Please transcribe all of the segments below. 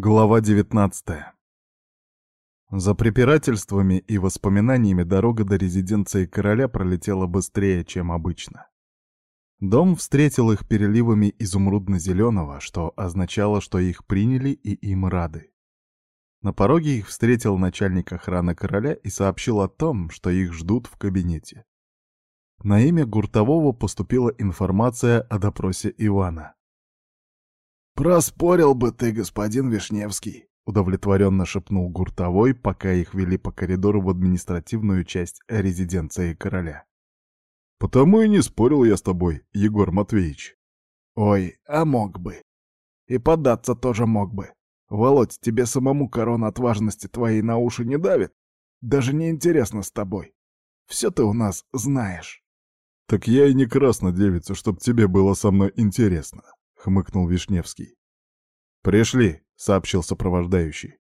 Глава 19 За препирательствами и воспоминаниями дорога до резиденции короля пролетела быстрее, чем обычно. Дом встретил их переливами изумрудно-зеленого, что означало, что их приняли и им рады. На пороге их встретил начальник охраны короля и сообщил о том, что их ждут в кабинете. На имя Гуртового поступила информация о допросе Ивана. «Проспорил бы ты, господин Вишневский», — удовлетворенно шепнул Гуртовой, пока их вели по коридору в административную часть резиденции короля. «Потому и не спорил я с тобой, Егор Матвеевич». «Ой, а мог бы. И податься тоже мог бы. Володь, тебе самому корона от важности твоей на уши не давит? Даже не интересно с тобой. Все ты у нас знаешь». «Так я и не красна девица, чтоб тебе было со мной интересно», — хмыкнул Вишневский. «Пришли», — сообщил сопровождающий.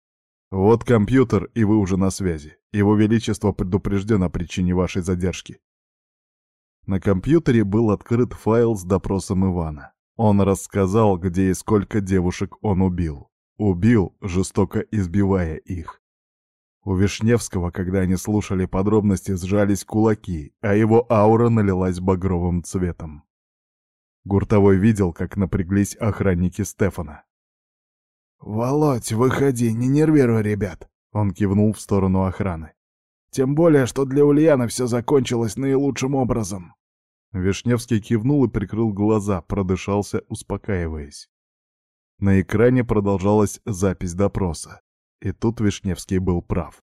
«Вот компьютер, и вы уже на связи. Его Величество предупрежден о причине вашей задержки». На компьютере был открыт файл с допросом Ивана. Он рассказал, где и сколько девушек он убил. Убил, жестоко избивая их. У Вишневского, когда они слушали подробности, сжались кулаки, а его аура налилась багровым цветом. Гуртовой видел, как напряглись охранники Стефана. «Володь, выходи, не нервируй ребят!» Он кивнул в сторону охраны. «Тем более, что для Ульяны все закончилось наилучшим образом». Вишневский кивнул и прикрыл глаза, продышался, успокаиваясь. На экране продолжалась запись допроса. И тут Вишневский был прав.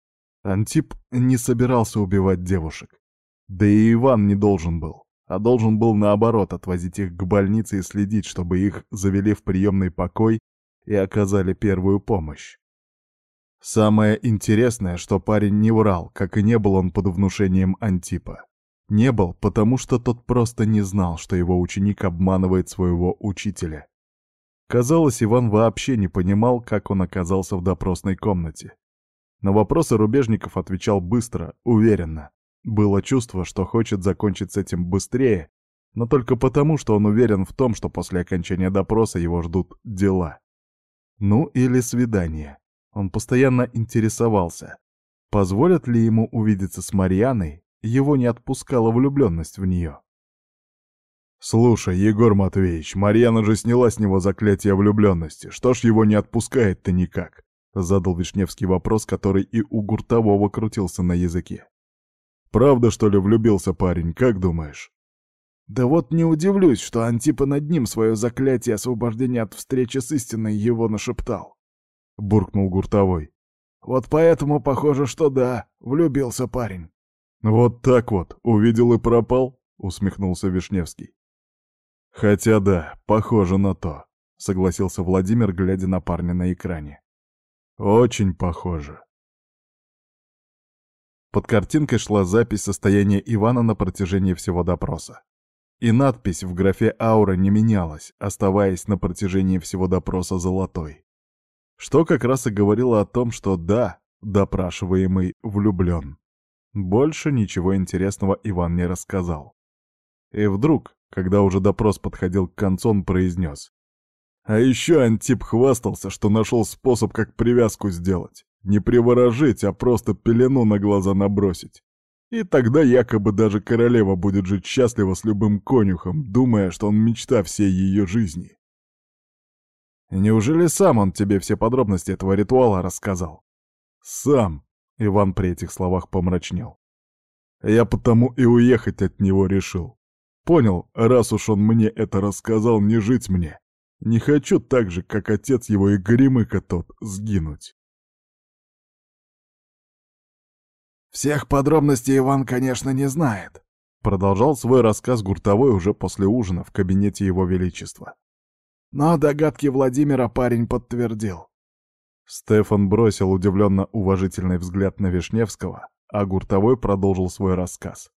Антип не собирался убивать девушек. Да и Иван не должен был а должен был наоборот отвозить их к больнице и следить, чтобы их завели в приемный покой и оказали первую помощь. Самое интересное, что парень не врал, как и не был он под внушением Антипа. Не был, потому что тот просто не знал, что его ученик обманывает своего учителя. Казалось, Иван вообще не понимал, как он оказался в допросной комнате. На вопросы рубежников отвечал быстро, уверенно. Было чувство, что хочет закончить с этим быстрее, но только потому, что он уверен в том, что после окончания допроса его ждут дела. Ну или свидание. Он постоянно интересовался, позволят ли ему увидеться с Марьяной, его не отпускала влюбленность в нее. «Слушай, Егор Матвеевич, Марьяна же сняла с него заклятие влюбленности. Что ж его не отпускает-то никак?» — задал Вишневский вопрос, который и у Гуртового крутился на языке. Правда, что ли, влюбился парень, как думаешь? Да вот не удивлюсь, что Антипа над ним свое заклятие освобождения от встречи с истиной его нашептал. Буркнул Гуртовой. Вот поэтому похоже, что да, влюбился парень. Вот так вот, увидел и пропал, усмехнулся Вишневский. Хотя да, похоже на то, согласился Владимир, глядя на парня на экране. Очень похоже. Под картинкой шла запись состояния Ивана на протяжении всего допроса. И надпись в графе «Аура» не менялась, оставаясь на протяжении всего допроса золотой. Что как раз и говорило о том, что да, допрашиваемый влюблен. Больше ничего интересного Иван не рассказал. И вдруг, когда уже допрос подходил к концу, он произнес. А еще Антип хвастался, что нашел способ, как привязку сделать. Не приворожить, а просто пелену на глаза набросить. И тогда якобы даже королева будет жить счастливо с любым конюхом, думая, что он мечта всей ее жизни. Неужели сам он тебе все подробности этого ритуала рассказал? Сам, Иван при этих словах помрачнел. Я потому и уехать от него решил. Понял, раз уж он мне это рассказал, не жить мне. Не хочу так же, как отец его и Горемыка тот, сгинуть. «Всех подробностей Иван, конечно, не знает», — продолжал свой рассказ Гуртовой уже после ужина в кабинете Его Величества. Но догадки Владимира парень подтвердил. Стефан бросил удивленно уважительный взгляд на Вишневского, а Гуртовой продолжил свой рассказ.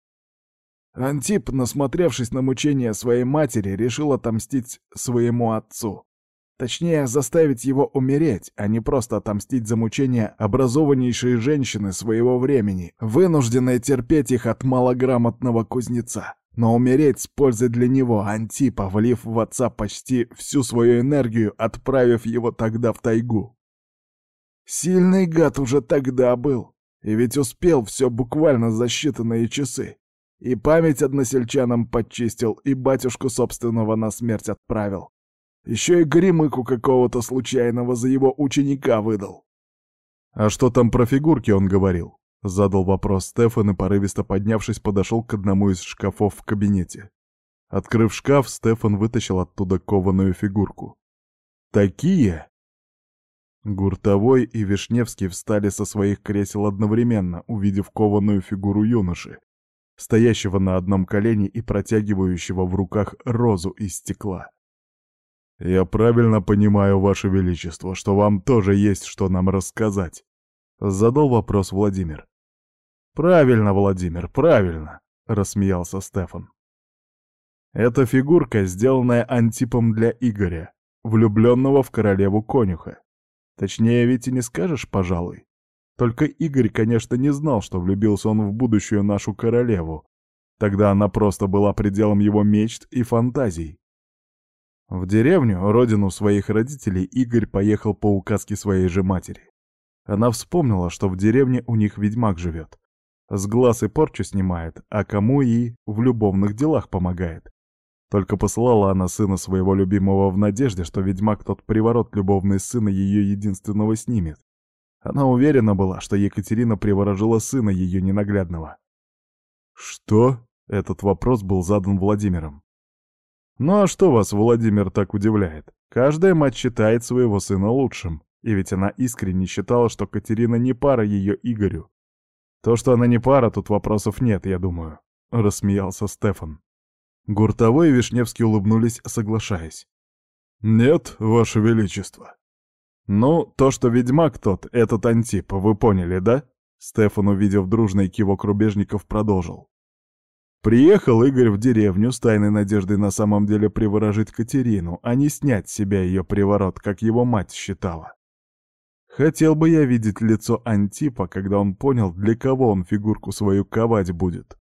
Антип, насмотревшись на мучения своей матери, решил отомстить своему отцу. Точнее, заставить его умереть, а не просто отомстить за мучения образованнейшей женщины своего времени, вынужденной терпеть их от малограмотного кузнеца. Но умереть с пользой для него, Антипа, влив в отца почти всю свою энергию, отправив его тогда в тайгу. Сильный гад уже тогда был. И ведь успел все буквально за считанные часы. И память односельчанам подчистил, и батюшку собственного на смерть отправил. Еще и гримыку какого-то случайного за его ученика выдал. «А что там про фигурки он говорил?» — задал вопрос Стефан и, порывисто поднявшись, подошел к одному из шкафов в кабинете. Открыв шкаф, Стефан вытащил оттуда кованую фигурку. «Такие?» Гуртовой и Вишневский встали со своих кресел одновременно, увидев кованую фигуру юноши, стоящего на одном колене и протягивающего в руках розу из стекла. «Я правильно понимаю, Ваше Величество, что вам тоже есть что нам рассказать?» — задал вопрос Владимир. «Правильно, Владимир, правильно!» — рассмеялся Стефан. «Это фигурка, сделанная Антипом для Игоря, влюбленного в королеву конюха. Точнее, ведь и не скажешь, пожалуй. Только Игорь, конечно, не знал, что влюбился он в будущую нашу королеву. Тогда она просто была пределом его мечт и фантазий. В деревню, родину своих родителей, Игорь поехал по указке своей же матери. Она вспомнила, что в деревне у них ведьмак живет. С глаз и порчу снимает, а кому и в любовных делах помогает. Только посылала она сына своего любимого в надежде, что ведьмак тот приворот любовный сына ее единственного снимет. Она уверена была, что Екатерина приворожила сына ее ненаглядного. «Что?» — этот вопрос был задан Владимиром. «Ну а что вас, Владимир, так удивляет? Каждая мать считает своего сына лучшим. И ведь она искренне считала, что Катерина не пара ее Игорю. То, что она не пара, тут вопросов нет, я думаю», — рассмеялся Стефан. Гуртовой и Вишневский улыбнулись, соглашаясь. «Нет, Ваше Величество». «Ну, то, что ведьмак тот, этот Антип, вы поняли, да?» Стефан, увидев дружный кивок рубежников, продолжил. Приехал Игорь в деревню с тайной надеждой на самом деле приворожить Катерину, а не снять с себя ее приворот, как его мать считала. Хотел бы я видеть лицо Антипа, когда он понял, для кого он фигурку свою ковать будет.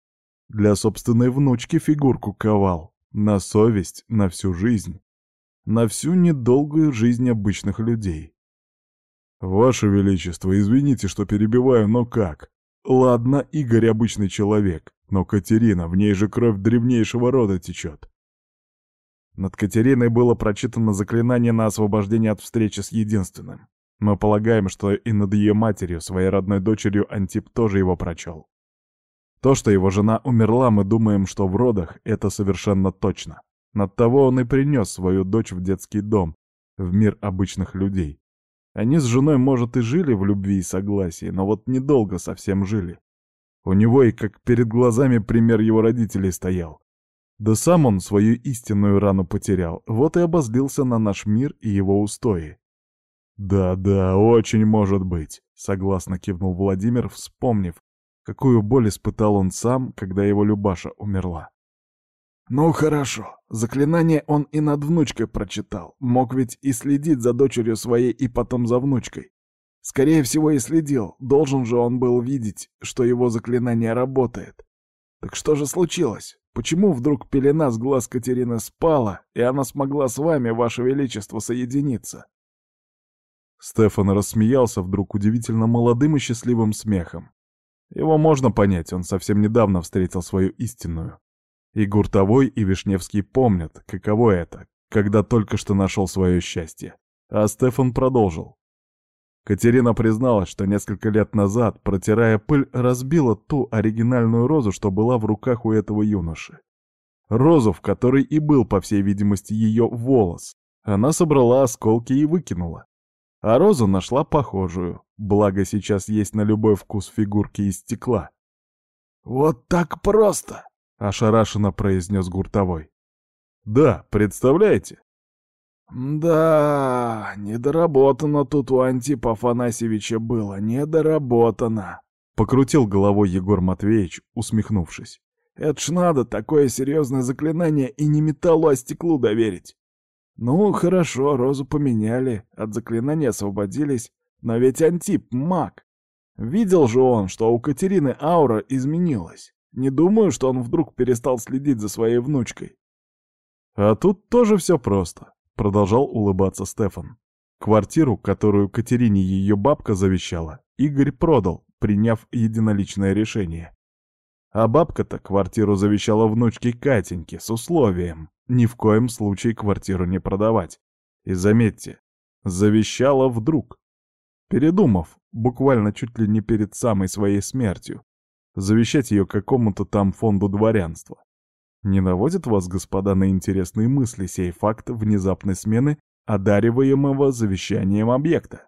Для собственной внучки фигурку ковал. На совесть, на всю жизнь. На всю недолгую жизнь обычных людей. «Ваше Величество, извините, что перебиваю, но как? Ладно, Игорь обычный человек, но Катерина, в ней же кровь древнейшего рода течет». Над Катериной было прочитано заклинание на освобождение от встречи с Единственным. Мы полагаем, что и над ее матерью, своей родной дочерью, Антип тоже его прочел. То, что его жена умерла, мы думаем, что в родах, это совершенно точно. Над того он и принес свою дочь в детский дом, в мир обычных людей. Они с женой, может, и жили в любви и согласии, но вот недолго совсем жили. У него и как перед глазами пример его родителей стоял. Да сам он свою истинную рану потерял, вот и обозлился на наш мир и его устои. «Да-да, очень может быть», — согласно кивнул Владимир, вспомнив, какую боль испытал он сам, когда его Любаша умерла. «Ну хорошо, заклинание он и над внучкой прочитал, мог ведь и следить за дочерью своей и потом за внучкой. Скорее всего и следил, должен же он был видеть, что его заклинание работает. Так что же случилось? Почему вдруг пелена с глаз Катерины спала, и она смогла с вами, ваше величество, соединиться?» Стефан рассмеялся вдруг удивительно молодым и счастливым смехом. Его можно понять, он совсем недавно встретил свою истинную. И Гуртовой, и Вишневский помнят, каково это, когда только что нашел свое счастье. А Стефан продолжил. Катерина призналась, что несколько лет назад, протирая пыль, разбила ту оригинальную розу, что была в руках у этого юноши. Розу, в которой и был, по всей видимости, ее волос. Она собрала осколки и выкинула а розу нашла похожую, благо сейчас есть на любой вкус фигурки из стекла. «Вот так просто!» — ошарашенно произнес Гуртовой. «Да, представляете?» «Да, недоработано тут у Антипа Афанасьевича было, недоработано», — покрутил головой Егор Матвеевич, усмехнувшись. «Это ж надо такое серьезное заклинание и не металлу, а стеклу доверить. Ну, хорошо, розу поменяли, от заклинания освободились, но ведь Антип — маг. Видел же он, что у Катерины аура изменилась. Не думаю, что он вдруг перестал следить за своей внучкой. А тут тоже все просто, — продолжал улыбаться Стефан. Квартиру, которую Катерине ее бабка завещала, Игорь продал, приняв единоличное решение. А бабка-то квартиру завещала внучке Катеньке с условием ни в коем случае квартиру не продавать. И заметьте, завещала вдруг. Передумав, буквально чуть ли не перед самой своей смертью, завещать ее какому-то там фонду дворянства. Не наводит вас, господа, на интересные мысли сей факт внезапной смены одариваемого завещанием объекта?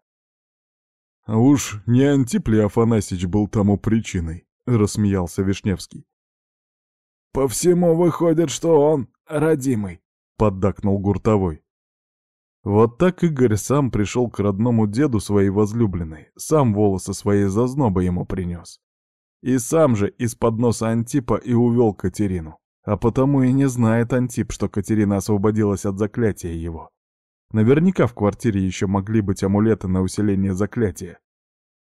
«Уж не Антип ли Афанасьич был тому причиной?» — рассмеялся Вишневский. «По всему выходит, что он родимый», — поддакнул Гуртовой. Вот так Игорь сам пришел к родному деду своей возлюбленной, сам волосы своей зазнобы ему принес. И сам же из-под носа Антипа и увел Катерину. А потому и не знает Антип, что Катерина освободилась от заклятия его. Наверняка в квартире еще могли быть амулеты на усиление заклятия.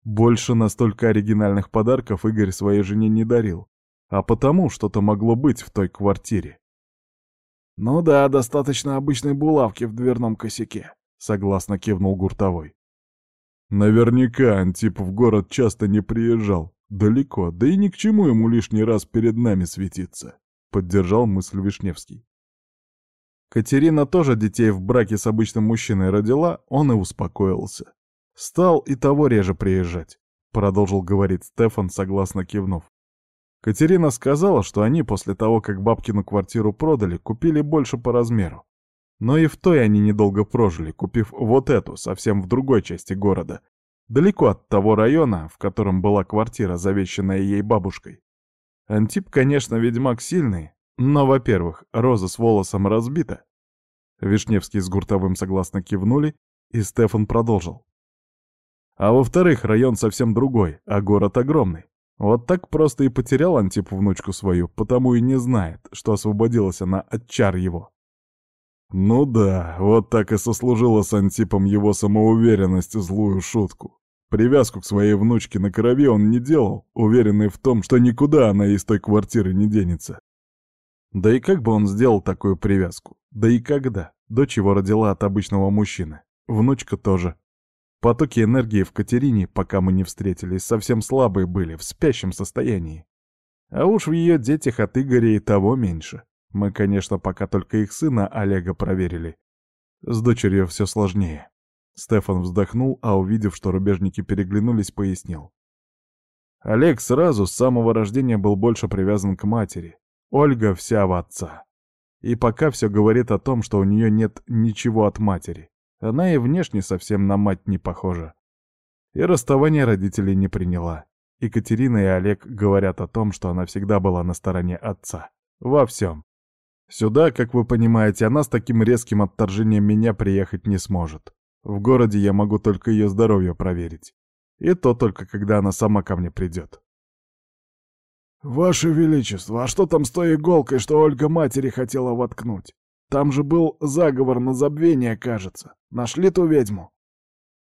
Больше настолько оригинальных подарков Игорь своей жене не дарил, а потому что-то могло быть в той квартире. «Ну да, достаточно обычной булавки в дверном косяке», — согласно кивнул Гуртовой. «Наверняка Антип в город часто не приезжал. Далеко, да и ни к чему ему лишний раз перед нами светиться», — поддержал мысль Вишневский. Катерина тоже детей в браке с обычным мужчиной родила, он и успокоился. Стал и того реже приезжать, продолжил говорить Стефан, согласно кивнув. Катерина сказала, что они после того, как бабкину квартиру продали, купили больше по размеру. Но и в той они недолго прожили, купив вот эту, совсем в другой части города, далеко от того района, в котором была квартира, завещанная ей бабушкой. Антип, конечно, ведьмак сильный, но, во-первых, роза с волосом разбита. Вишневский с Гуртовым согласно кивнули, и Стефан продолжил. А во-вторых, район совсем другой, а город огромный. Вот так просто и потерял Антип внучку свою, потому и не знает, что освободилась она от чар его. Ну да, вот так и сослужила с Антипом его самоуверенность злую шутку. Привязку к своей внучке на крови он не делал, уверенный в том, что никуда она из той квартиры не денется. Да и как бы он сделал такую привязку? Да и когда? Дочь его родила от обычного мужчины. Внучка тоже. Потоки энергии в Катерине, пока мы не встретились, совсем слабые были, в спящем состоянии. А уж в ее детях от Игоря и того меньше. Мы, конечно, пока только их сына Олега проверили. С дочерью все сложнее. Стефан вздохнул, а увидев, что рубежники переглянулись, пояснил. Олег сразу с самого рождения был больше привязан к матери, Ольга вся в отца. И пока все говорит о том, что у нее нет ничего от матери. Она и внешне совсем на мать не похожа. И расставание родителей не приняла. Екатерина и Олег говорят о том, что она всегда была на стороне отца. Во всем. Сюда, как вы понимаете, она с таким резким отторжением меня приехать не сможет. В городе я могу только ее здоровье проверить. И то только, когда она сама ко мне придет. «Ваше Величество, а что там с той иголкой, что Ольга матери хотела воткнуть? Там же был заговор на забвение, кажется. Нашли ту ведьму?»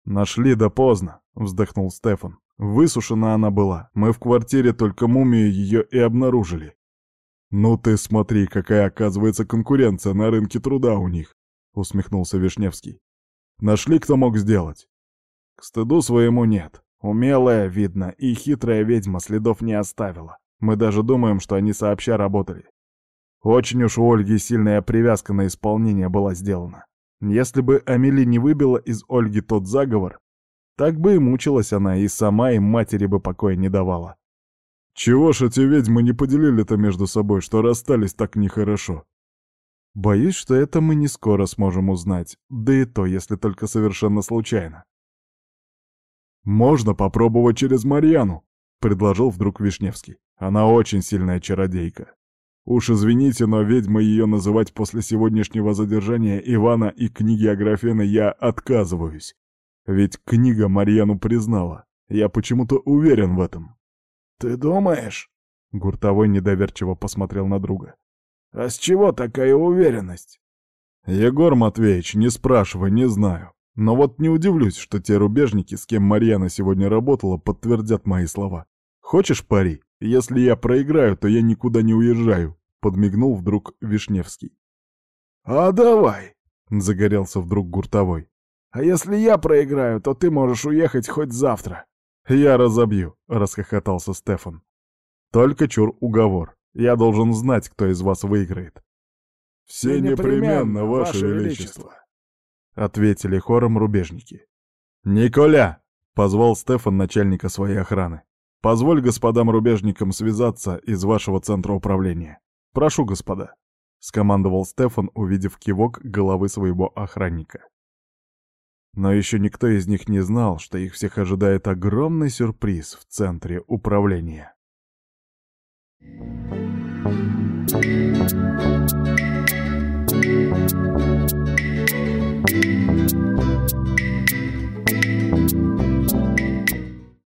«Нашли, да поздно», — вздохнул Стефан. «Высушена она была. Мы в квартире только мумию ее и обнаружили». «Ну ты смотри, какая оказывается конкуренция на рынке труда у них», — усмехнулся Вишневский. «Нашли, кто мог сделать?» «К стыду своему нет. Умелая, видно, и хитрая ведьма следов не оставила. Мы даже думаем, что они сообща работали. Очень уж у Ольги сильная привязка на исполнение была сделана. Если бы Амели не выбила из Ольги тот заговор, так бы и мучилась она, и сама им матери бы покоя не давала. Чего ж эти ведьмы не поделили-то между собой, что расстались так нехорошо? Боюсь, что это мы не скоро сможем узнать, да и то, если только совершенно случайно. «Можно попробовать через Марьяну», — предложил вдруг Вишневский. Она очень сильная чародейка. Уж извините, но ведьма ее называть после сегодняшнего задержания Ивана и книги Аграфены я отказываюсь. Ведь книга Марьяну признала. Я почему-то уверен в этом. «Ты думаешь?» — Гуртовой недоверчиво посмотрел на друга. «А с чего такая уверенность?» «Егор Матвеевич, не спрашивай, не знаю. Но вот не удивлюсь, что те рубежники, с кем Марьяна сегодня работала, подтвердят мои слова. Хочешь пари?» Если я проиграю, то я никуда не уезжаю», — подмигнул вдруг Вишневский. «А давай!» — загорелся вдруг Гуртовой. А если я проиграю, то ты можешь уехать хоть завтра. Я разобью, расхохотался Стефан. Только чур уговор. Я должен знать, кто из вас выиграет. Все непременно, Ваше Величество, ответили хором рубежники. Николя! позвал Стефан начальника своей охраны. Позволь господам рубежникам связаться из вашего центра управления. Прошу, господа, скомандовал Стефан, увидев кивок головы своего охранника. Но еще никто из них не знал, что их всех ожидает огромный сюрприз в центре управления. Thank you.